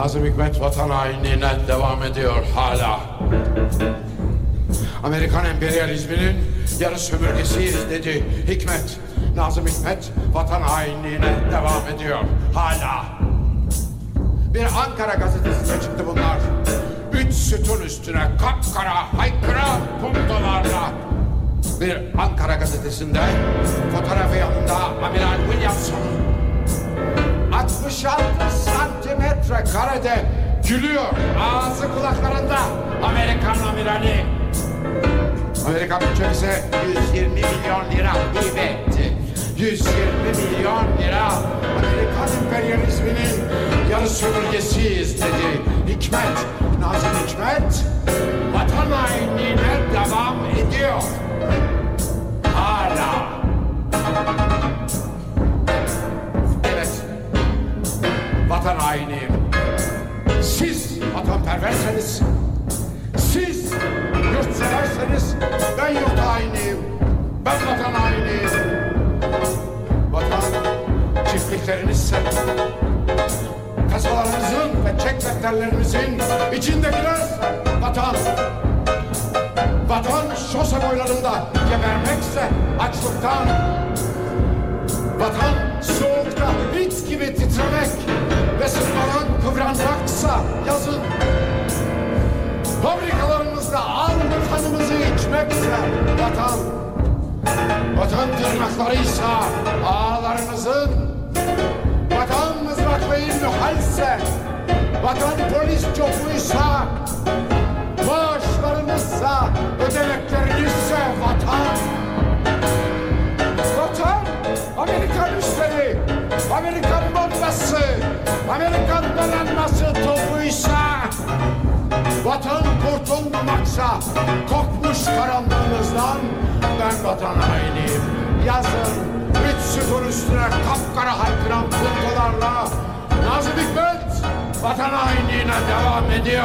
Nazım Hikmet vatan hainliğine devam ediyor hala. Amerikan emperyalizminin yarı sömürgesiyiz dedi Hikmet. Nazım Hikmet vatan hainliğine devam ediyor hala. Bir Ankara gazetesinde çıktı bunlar. Üç sütun üstüne kapkara haykıra puntolarla. Bir Ankara gazetesinde fotoğrafı yanında santimetre karede gülüyor. Ağzı kulaklarında Amerikan amirali. Amerika bütçemize 120 milyon lira hibe etti. 120 milyon lira Amerikan emperyalizminin yarı sömürgesiyiz dedi. Hikmet, Nazım Hikmet vatan hainliğine devam ediyor. Hala. Evet. Vatan hainiyim. Siz vatanperverseniz, siz yurtseverseniz ben yurt hainiyim. Ben vatan hainiyim. Vatan çiftliklerinizse, kasalarınızın ve çek defterlerinizin içindekiler vatan. Vatan şosa boylarında gebermekse açlıktan. Vatan tırnaklarıysa ağlarınızın. Vatan mızraklayın halse. Vatan polis çopuysa. Maaşlarınızsa ödemeklerinizse vatan. Vatan Amerikan üstleri, Amerikan bombası, Amerikan donanması topuysa, vatan kurtulmamaksa, kokmuş karanlığınızdan ben vatan hainiyim. Yazın üç sütun üstüne kapkara haykıran puntolarla Nazım Hikmet vatan hainliğine devam ediyor.